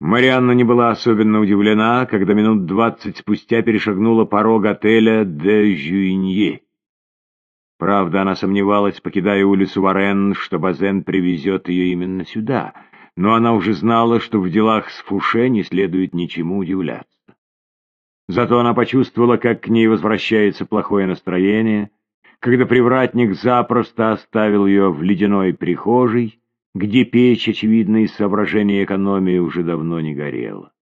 Марианна не была особенно удивлена, когда минут двадцать спустя перешагнула порог отеля «Де Жюинье». Правда, она сомневалась, покидая улицу Варен, что Базен привезет ее именно сюда, но она уже знала, что в делах с Фуше не следует ничему удивляться. Зато она почувствовала, как к ней возвращается плохое настроение, когда привратник запросто оставил ее в ледяной прихожей, где печь, очевидно, из соображения экономии уже давно не горела.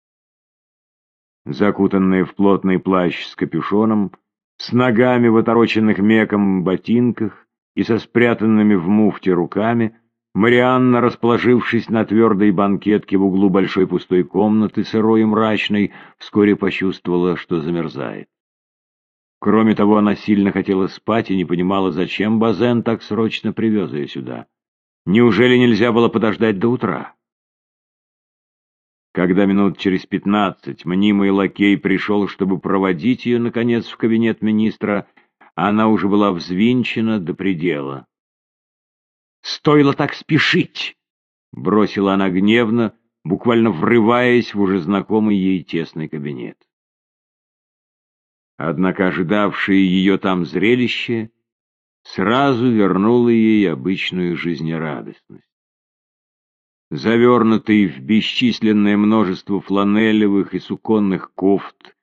Закутанная в плотный плащ с капюшоном, с ногами в отороченных меком ботинках и со спрятанными в муфте руками, Марианна, расположившись на твердой банкетке в углу большой пустой комнаты, сырой и мрачной, вскоре почувствовала, что замерзает. Кроме того, она сильно хотела спать и не понимала, зачем Базен так срочно привез ее сюда. Неужели нельзя было подождать до утра? Когда минут через пятнадцать мнимый лакей пришел, чтобы проводить ее, наконец, в кабинет министра, она уже была взвинчена до предела. «Стоило так спешить!» — бросила она гневно, буквально врываясь в уже знакомый ей тесный кабинет. Однако ожидавшее ее там зрелище сразу вернула ей обычную жизнерадостность. Завернутый в бесчисленное множество фланелевых и суконных кофт,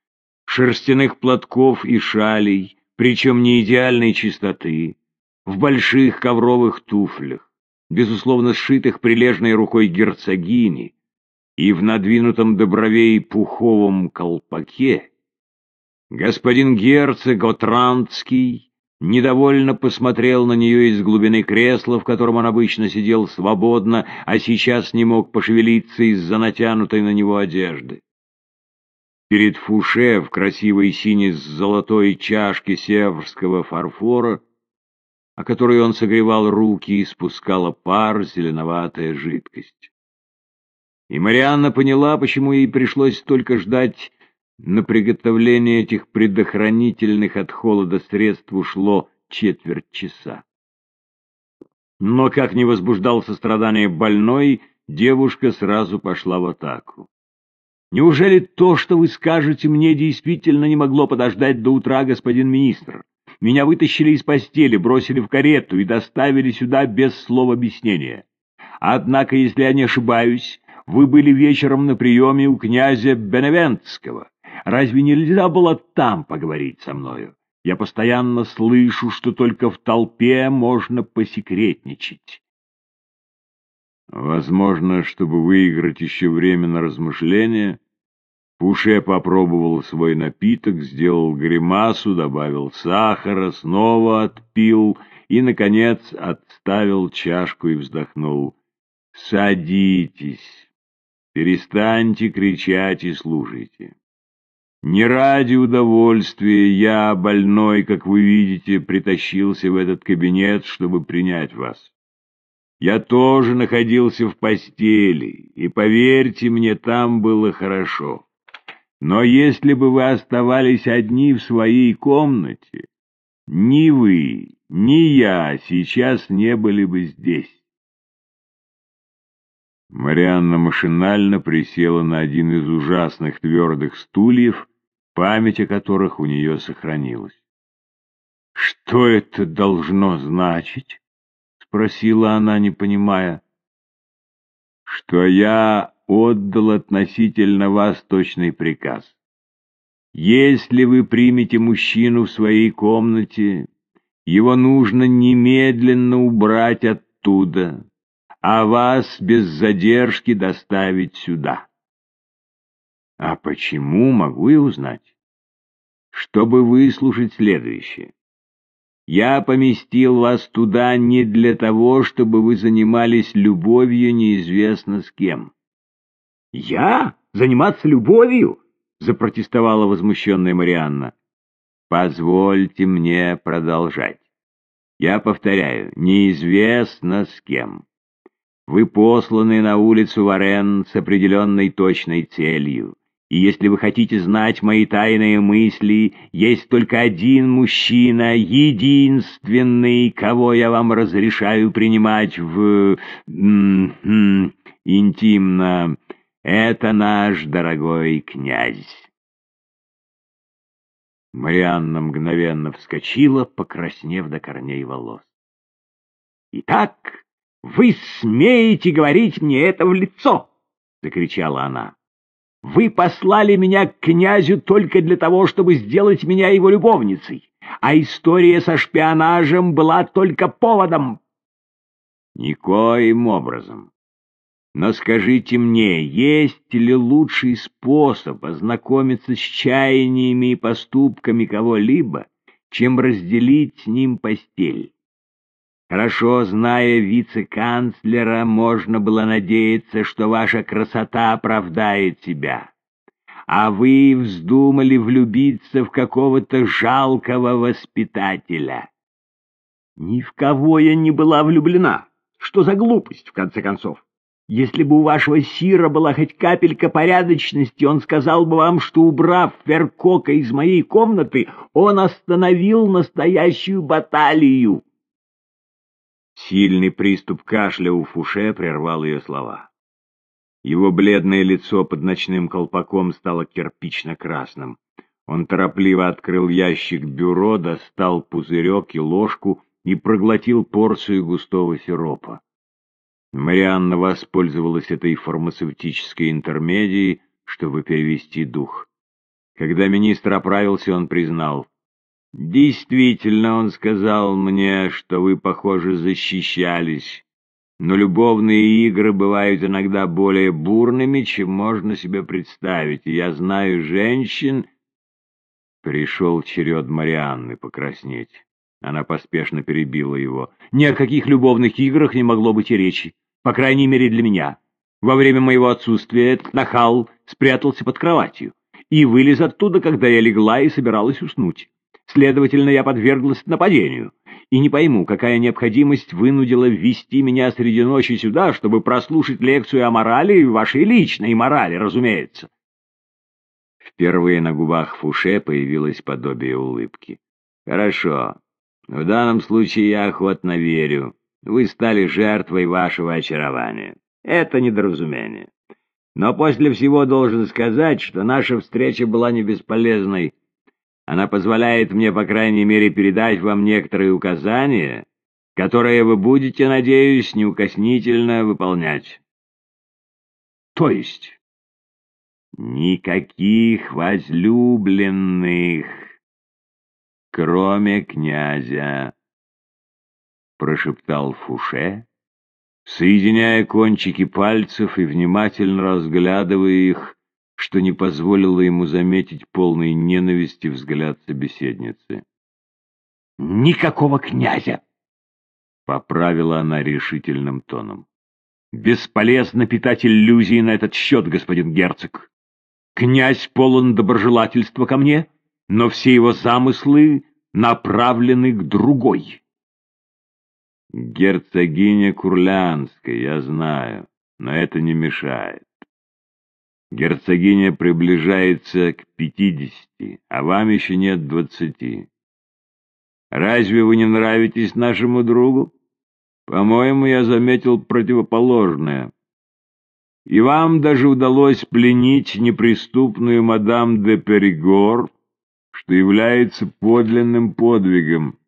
шерстяных платков и шалей, причем не идеальной чистоты, в больших ковровых туфлях, безусловно сшитых прилежной рукой герцогини, и в надвинутом до бровей пуховом колпаке, господин герцог Отрандский недовольно посмотрел на нее из глубины кресла, в котором он обычно сидел свободно, а сейчас не мог пошевелиться из-за натянутой на него одежды. Перед Фуше в красивой синей с золотой чашке северского фарфора, о которой он согревал руки, испускала пар зеленоватая жидкость. И Марианна поняла, почему ей пришлось только ждать на приготовление этих предохранительных от холода средств ушло четверть часа. Но как не возбуждал сострадание больной, девушка сразу пошла в атаку. «Неужели то, что вы скажете мне, действительно не могло подождать до утра, господин министр? Меня вытащили из постели, бросили в карету и доставили сюда без слова объяснения. Однако, если я не ошибаюсь, вы были вечером на приеме у князя Беневентского. Разве нельзя было там поговорить со мною? Я постоянно слышу, что только в толпе можно посекретничать. Возможно, чтобы выиграть еще время на размышления, Пуше попробовал свой напиток, сделал гримасу, добавил сахара, снова отпил и, наконец, отставил чашку и вздохнул. «Садитесь, перестаньте кричать и слушайте». Не ради удовольствия я, больной, как вы видите, притащился в этот кабинет, чтобы принять вас. Я тоже находился в постели, и, поверьте мне, там было хорошо. Но если бы вы оставались одни в своей комнате, ни вы, ни я сейчас не были бы здесь. Марианна машинально присела на один из ужасных твердых стульев, память о которых у нее сохранилась. — Что это должно значить? — спросила она, не понимая. — Что я отдал относительно вас точный приказ. Если вы примете мужчину в своей комнате, его нужно немедленно убрать оттуда а вас без задержки доставить сюда. А почему, могу я узнать? Чтобы выслушать следующее. Я поместил вас туда не для того, чтобы вы занимались любовью неизвестно с кем. Я? Заниматься любовью? Запротестовала возмущенная Марианна. Позвольте мне продолжать. Я повторяю, неизвестно с кем. Вы посланы на улицу Варен с определенной точной целью. И если вы хотите знать мои тайные мысли, есть только один мужчина, единственный, кого я вам разрешаю принимать в... интимно... Это наш дорогой князь. Марианна мгновенно вскочила, покраснев до корней волос. «Итак, вы смеете говорить мне это в лицо!» — закричала она. «Вы послали меня к князю только для того, чтобы сделать меня его любовницей, а история со шпионажем была только поводом». «Никоим образом. Но скажите мне, есть ли лучший способ ознакомиться с чаяниями и поступками кого-либо, чем разделить с ним постель? Хорошо зная вице-канцлера, можно было надеяться, что ваша красота оправдает себя. А вы вздумали влюбиться в какого-то жалкого воспитателя. Ни в кого я не была влюблена. Что за глупость, в конце концов? Если бы у вашего Сира была хоть капелька порядочности, он сказал бы вам, что, убрав Феркока из моей комнаты, он остановил настоящую баталию. Сильный приступ кашля у Фуше прервал ее слова. Его бледное лицо под ночным колпаком стало кирпично-красным. Он торопливо открыл ящик бюро, достал пузырек и ложку и проглотил порцию густого сиропа. Марианна воспользовалась этой фармацевтической интермедией, чтобы перевести дух. Когда министр оправился, он признал. «Действительно, он сказал мне, что вы, похоже, защищались, но любовные игры бывают иногда более бурными, чем можно себе представить, я знаю женщин...» Пришел черед Марианны покраснеть. Она поспешно перебила его. «Ни о каких любовных играх не могло быть и речи. По крайней мере для меня. Во время моего отсутствия нахал спрятался под кроватью и вылез оттуда, когда я легла и собиралась уснуть. Следовательно, я подверглась нападению. И не пойму, какая необходимость вынудила ввести меня среди ночи сюда, чтобы прослушать лекцию о морали, вашей личной морали, разумеется. Впервые на губах Фуше появилось подобие улыбки. «Хорошо. В данном случае я охотно верю. Вы стали жертвой вашего очарования. Это недоразумение. Но после всего должен сказать, что наша встреча была не бесполезной. Она позволяет мне, по крайней мере, передать вам некоторые указания, которые вы будете, надеюсь, неукоснительно выполнять. То есть... Никаких возлюбленных, кроме князя прошептал Фуше, соединяя кончики пальцев и внимательно разглядывая их, что не позволило ему заметить полный ненависти взгляд собеседницы. «Никакого князя!» — поправила она решительным тоном. «Бесполезно питать иллюзии на этот счет, господин герцог. Князь полон доброжелательства ко мне, но все его замыслы направлены к другой». Герцогиня Курлянская, я знаю, но это не мешает. Герцогиня приближается к пятидесяти, а вам еще нет двадцати. Разве вы не нравитесь нашему другу? По-моему, я заметил противоположное. И вам даже удалось пленить неприступную мадам де Перегор, что является подлинным подвигом.